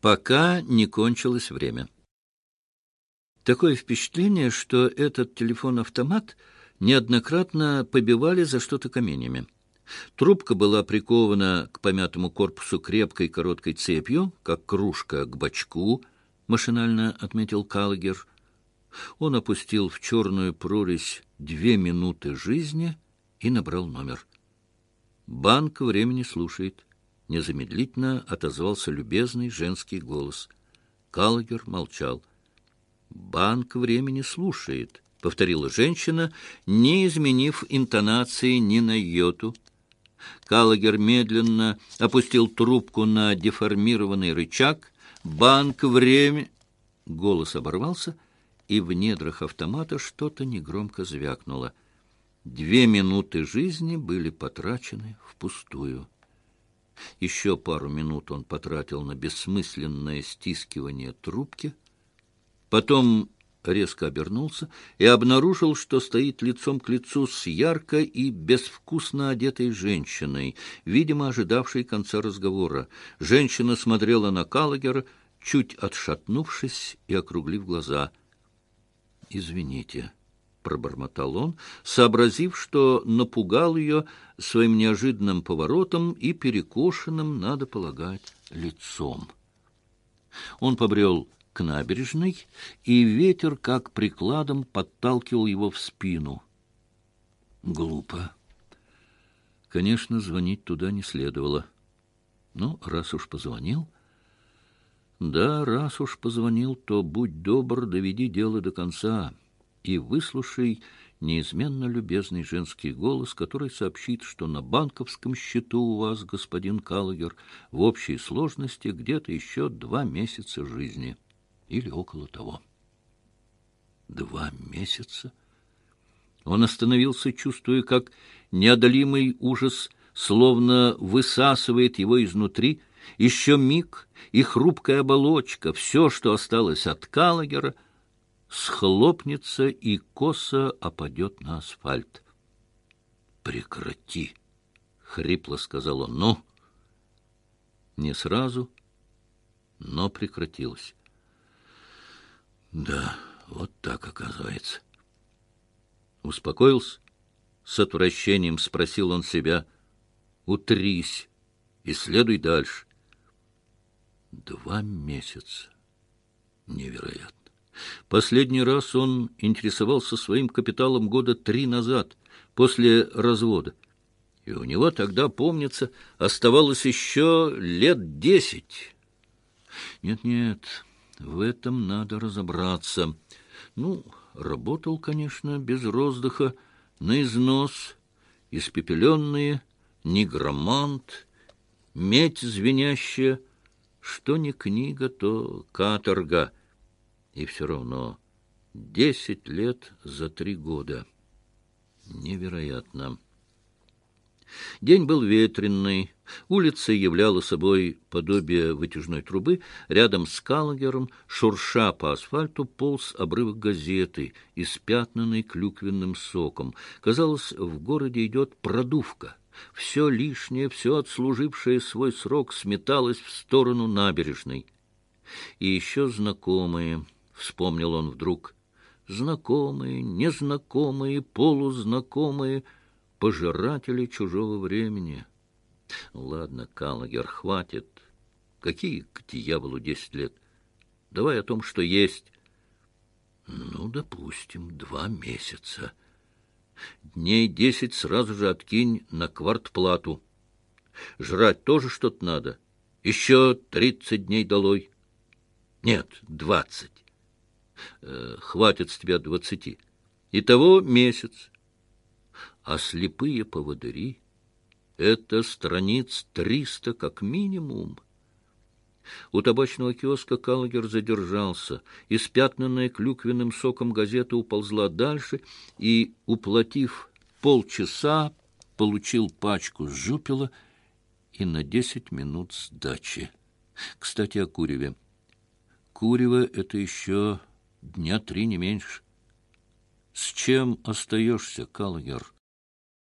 пока не кончилось время. Такое впечатление, что этот телефон-автомат неоднократно побивали за что-то каменями. Трубка была прикована к помятому корпусу крепкой короткой цепью, как кружка к бачку, машинально отметил Каллигер. Он опустил в черную прорезь две минуты жизни и набрал номер. «Банк времени слушает». Незамедлительно отозвался любезный женский голос. Каллигер молчал. «Банк времени слушает», — повторила женщина, не изменив интонации ни на йоту. Каллигер медленно опустил трубку на деформированный рычаг. «Банк время...» Голос оборвался, и в недрах автомата что-то негромко звякнуло. Две минуты жизни были потрачены впустую. Еще пару минут он потратил на бессмысленное стискивание трубки. Потом резко обернулся и обнаружил, что стоит лицом к лицу с ярко и безвкусно одетой женщиной, видимо, ожидавшей конца разговора. Женщина смотрела на Каллагера, чуть отшатнувшись и округлив глаза. «Извините», — пробормотал он, сообразив, что напугал ее своим неожиданным поворотом и перекошенным, надо полагать, лицом. Он побрел к набережной, и ветер, как прикладом, подталкивал его в спину. Глупо. Конечно, звонить туда не следовало. Но раз уж позвонил... Да, раз уж позвонил, то будь добр, доведи дело до конца и выслушай неизменно любезный женский голос, который сообщит, что на банковском счету у вас, господин Каллагер, в общей сложности где-то еще два месяца жизни или около того. Два месяца? Он остановился, чувствуя, как неодолимый ужас словно высасывает его изнутри. Еще миг, и хрупкая оболочка, все, что осталось от Каллагера — схлопнется и косо опадет на асфальт. «Прекрати!» — хрипло сказал он. «Ну?» Не сразу, но прекратилось. Да, вот так оказывается. Успокоился? С отвращением спросил он себя. Утрись и следуй дальше. Два месяца. Невероятно. Последний раз он интересовался своим капиталом года три назад, после развода. И у него тогда, помнится, оставалось еще лет десять. Нет-нет, в этом надо разобраться. Ну, работал, конечно, без роздыха, на износ, испепеленные, негромант, медь звенящая, что не книга, то каторга — и все равно десять лет за три года. Невероятно. День был ветренный. Улица являла собой подобие вытяжной трубы. Рядом с Каллагером, шурша по асфальту, полз обрывок газеты, испятнанный клюквенным соком. Казалось, в городе идет продувка. Все лишнее, все отслужившее свой срок сметалось в сторону набережной. И еще знакомые вспомнил он вдруг. Знакомые, незнакомые, полузнакомые, пожиратели чужого времени. Ладно, Каллагер, хватит. Какие к дьяволу десять лет? Давай о том, что есть. Ну, допустим, два месяца. Дней десять сразу же откинь на квартплату. Жрать тоже что-то надо. Еще тридцать дней долой. Нет, двадцать. Э, хватит с тебя двадцати. Итого месяц. А слепые поводыри — это страниц триста как минимум. У табачного киоска Каллагер задержался. Испятнанная клюквенным соком газета уползла дальше и, уплатив полчаса, получил пачку жупела и на десять минут сдачи. Кстати, о куреве. Курево — это еще Дня три, не меньше. С чем остаешься, Каллагер?